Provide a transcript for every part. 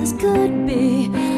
this could be.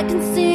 I can see